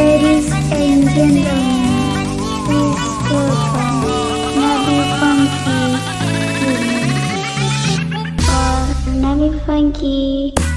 Ladies and gentlemen, please welcome Nami Funky. Or Funky.